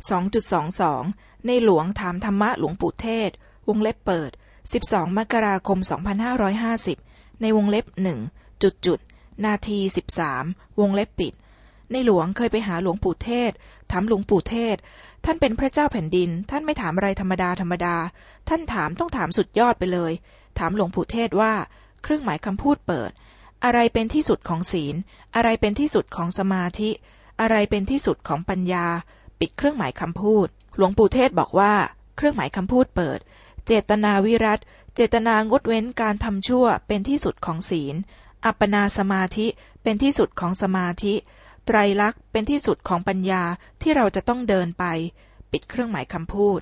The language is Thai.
2.22 ในหลวงถามธรรมะหลวงปู่เทศ วงเล็บเปิด 12 มกราคม 2550 ในวงเล็บหนึ่งจุดจุดนาที 13 วงเล็บปิด ในหลวงเคยไปหาหลวงปู่เทศ ถามหลวงปู่เทศ ท่านเป็นพระเจ้าแผ่นดิน ท่านไม่ถามอะไรธรรมดาธรรมดา ท่านถามต้องถามสุดยอดไปเลย ถามหลวงปู่เทศว่า เครื่องหมายคำพูดเปิด อะไรเป็นที่สุดของศีล อะไรเป็นที่สุดของสมาธิ อะไรเป็นที่สุดของปัญญา ปิดเครื่องหมายคำพูด หลวงปู่เทศบอกว่า เครื่องหมายคำพูดเปิด เจตนาวิรัตเจตนางดเว้นการทำชั่วเป็นที่สุดของศีล อัปปนาสมาธิเป็นที่สุดของสมาธิ ไตรลักษณ์เป็นที่สุดของปัญญาที่เราจะต้องเดินไป ปิดเครื่องหมายคำพูด